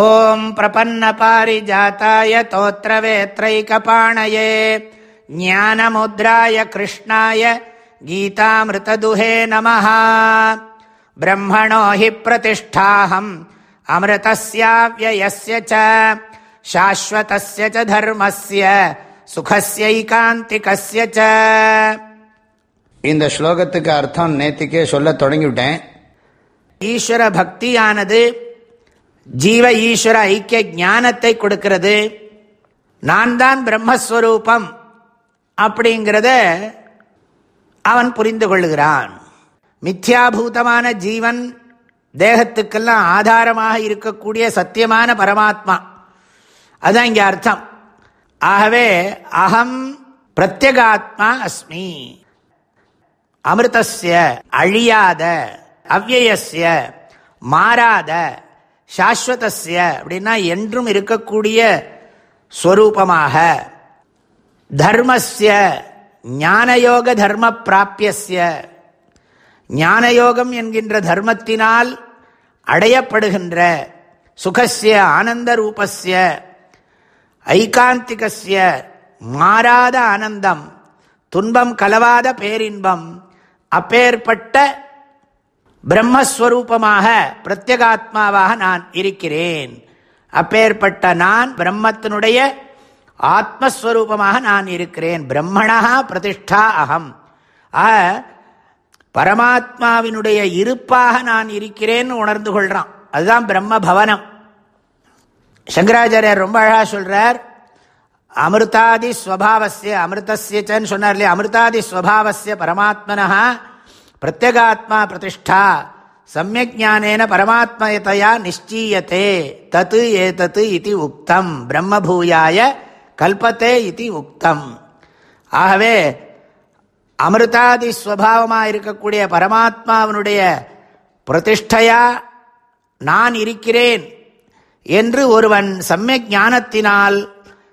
ஓம் பிரபன்ன பாரிஜாத்தாய தோத்திரவேத்ரைகபாணயே. ஞானமுத்ராய கிருஷ்ணாய கீதாமிருத்ததுஹே நம பிரம்மணோ ஹி பிரதிஷ்டாஹம் அமிர்தஸ்யாவியஸ்ய சாஸ்வதஸ்ய தர்மஸ்ய சுகஸ்யைகாந்திகஸ்ய இந்த ஸ்லோகத்துக்கு அர்த்தம் நேத்திக்கே சொல்ல தொடங்கிவிட்டேன். ஈஸ்வர பக்தியானது ஜீவ ஈஸ்வர ஐக்கிய ஞானத்தை கொடுக்கிறது. நான் தான் பிரம்மஸ்வரூபம் அப்படிங்கிறத அவன் புரிந்து கொள்கிறான் மித்யாபூதமான ஜீவன் தேகத்துக்கெல்லாம் ஆதாரமாக இருக்கக்கூடிய சத்தியமான பரமாத்மா. அதுதான் இங்கே அர்த்தம். ஆகவே அகம் பிரத்யகாத்மா அஸ்மி. அமிர்தஸ்ய அழியாத அவ்வயசிய மாறாத சாஸ்வதஸ்ய அப்படின்னா என்றும் இருக்கக்கூடிய ஸ்வரூபமாக. தர்மஸ்ய ஞானயோக தர்ம பிராபியஸ்ய ஞானயோகம் என்கின்ற தர்மத்தினால் அடையப்படுகின்ற சுகசிய ஆனந்த ரூபஸ்ய ஐகாந்திகசிய மாறாத ஆனந்தம் துன்பம் கலவாத பேரின்பம் அப்பேற்பட்ட பிரம்மஸ்வரூபமாக பிரத்யகாத்மாவாக நான் இருக்கிறேன். அப்பேற்பட்ட நான் பிரம்மத்தினுடைய ஆத்மஸ்வரூபமாக நான் இருக்கிறேன். பிரம்மணா பிரதிஷ்டா அகம். பரமாத்மாவினுடைய இருப்பாக நான் இருக்கிறேன்னு உணர்ந்து கொள்றான். அதுதான் பிரம்ம பவனம் சங்கராச்சாரியர் ரொம்ப அழகா சொல்றார் அமிர்தாதி ஸ்வபாவசிய அமிர்தசியச்சன்னு சொன்னார் இல்லையா? அமிர்தாதி ஸ்வபாவசிய பரமாத்மனா பிரத்யகாத்மா பிரதிஷ்டா. சமயக் ஞானேன பரமாத்மயத்தையா நிச்சீயத்தே தத்து ஏதத்து இது உக்தம். பிரம்மபூயாய கல்பத்தே இது உக்தம். ஆகவே அமிர்தாதி ஸ்வபாவமாக இருக்கக்கூடிய பரமாத்மாவினுடைய பிரதிஷ்டையா நான் இருக்கிறேன் என்று ஒருவன் சமயக் ஞானத்தினால்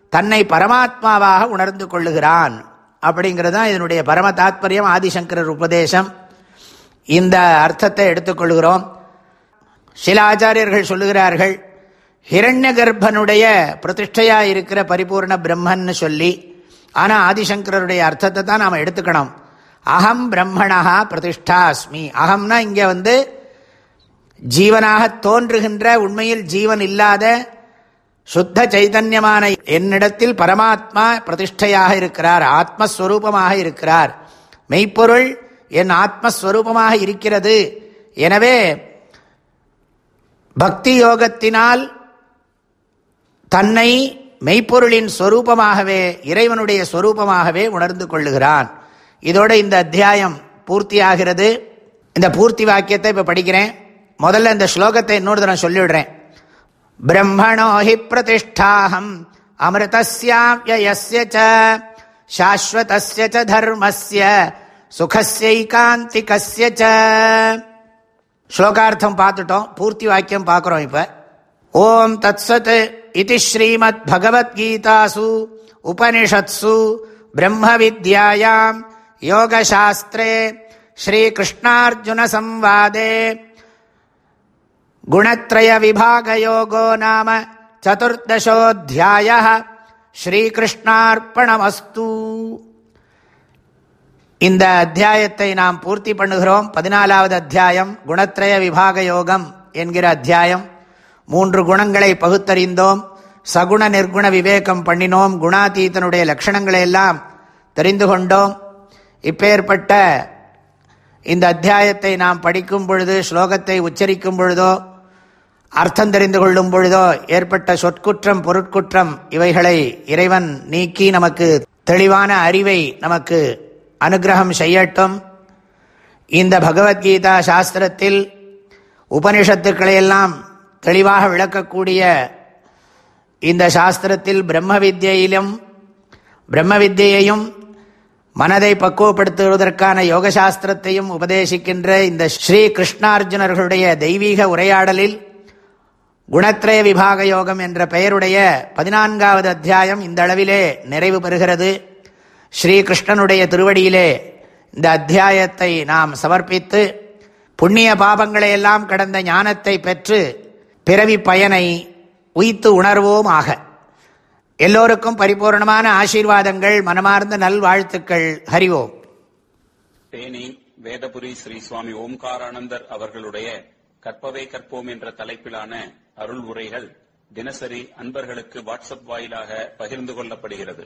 தன்னை பரமாத்மாவாக உணர்ந்து கொள்ளுகிறான். அப்படிங்கிறது தான் இதனுடைய பரம தாத்பரியம் ஆதிசங்கரர் உபதேசம். இந்த அர்த்தத்தை எடுத்துக்கொள்கிறோம். சில ஆச்சாரியர்கள் சொல்லுகிறார்கள் ஹிரண்ய கர்ப்பனுடைய பிரதிஷ்டையாக இருக்கிற பரிபூர்ண பிரம்மன்னு சொல்லி ஆனால் ஆதிசங்கரருடைய அர்த்தத்தை தான் நாம் எடுத்துக்கணும். அகம் பிரம்மணா பிரதிஷ்டா அஸ்மி அகம்னா இங்கே வந்து ஜீவனாக தோன்றுகின்ற உண்மையில் ஜீவன் இல்லாத சுத்த சைதன்யமான என்னிடத்தில் பரமாத்மா பிரதிஷ்டையாக இருக்கிறார் ஆத்மஸ்வரூபமாக இருக்கிறார். மெய்ப்பொருள் என் ஆத்மஸ்வரூபமாக இருக்கிறது. எனவே பக்தி யோகத்தினால் தன்னை மெய்ப்பொருளின் ஸ்வரூபமாகவே இறைவனுடைய ஸ்வரூபமாகவே உணர்ந்து கொள்ளுகிறான். இதோட இந்த அத்தியாயம் பூர்த்தியாகிறது. இந்த பூர்த்தி வாக்கியத்தை இப்போ படிக்கிறேன். முதல்ல இந்த ஸ்லோகத்தை இன்னொரு தரம் சொல்லிவிடுறேன். பிரம்மணோ ஹி பிரதிஷ்டாஹம் அமிர்தஸ்யாவ்யயஸ்ய சாஸ்வதஸ்ய தர்மஸ்ய சுகஸ்யைகாந்திகஸ்ய ச ஸ்லோகார்த்தம் பார்த்துட்டோம் பூர்த்தி வாக்கியம் பார்க்குறோம் இப்போ ஓம் தத்சத் இது ஸ்ரீமத் பகவத்கீதாசு உபனிஷத்சு பிரம்ம வித்யாயாம் யோகசாஸ்திரே ஸ்ரீகிருஷ்ணார்ஜுன சம்வாதே குணத்ரய விபாகயோகோ நாம சதுர்தசோத்தியாய ஸ்ரீகிருஷ்ணார்ப்பணமஸ்து இந்த அத்தியாயத்தை நாம் பூர்த்தி பண்ணுகிறோம். பதினாலாவது அத்தியாயம் குணத்ரய விபாக யோகம் என்கிற அத்தியாயம். மூன்று குணங்களை பகுத்தறிந்தோம். சகுண நிர்குண விவேகம் பண்ணினோம். குணாதீதனுடைய லட்சணங்களை எல்லாம் தெரிந்து கொண்டோம். இப்பேற்பட்ட இந்த அத்தியாயத்தை நாம் படிக்கும் பொழுது ஸ்லோகத்தை உச்சரிக்கும் பொழுதோ அர்த்தம் தெரிந்து கொள்ளும் பொழுதோ ஏற்பட்ட சொற்குற்றம் பொருட்குற்றம் இவைகளை இறைவன் நீக்கி நமக்கு தெளிவான அறிவை நமக்கு அனுகிரகம் செய்யட்டும். இந்த பகவத்கீதா சாஸ்திரத்தில் உபனிஷத்துக்களையெல்லாம் தெளிவாக விளக்கக்கூடிய இந்த சாஸ்திரத்தில் பிரம்ம வித்யிலும் பிரம்ம வித்தியையும் மனதை பக்குவப்படுத்துவதற்கான யோகசாஸ்திரத்தையும் உபதேசிக்கின்ற இந்த ஸ்ரீ கிருஷ்ணார்ஜுனர்களுடைய தெய்வீக உரையாடலில் குணத்ரய விபாக யோகம் என்ற பெயருடைய பதினான்காவது அத்தியாயம் இந்த அளவிலே நிறைவு பெறுகிறது. ஸ்ரீகிருஷ்ணனுடைய திருவடியிலே இந்த அத்தியாயத்தை நாம் சமர்ப்பித்து புண்ணிய பாபங்களை எல்லாம் கடந்த ஞானத்தை பெற்று பிறவி பயனை உயித்து உணர்வோம் ஆக எல்லோருக்கும் பரிபூர்ணமான ஆசீர்வாதங்கள் மனமார்ந்த நல்வாழ்த்துக்கள். ஹரிவோம். தேனி வேதபுரி ஸ்ரீ சுவாமி ஓம்காரானந்தர் அவர்களுடைய கற்பவை கற்போம் என்ற தலைப்பிலான அருள் உரைகள் தினசரி அன்பர்களுக்கு வாட்ஸ்அப் வாயிலாக பகிர்ந்து கொள்ளப்படுகிறது.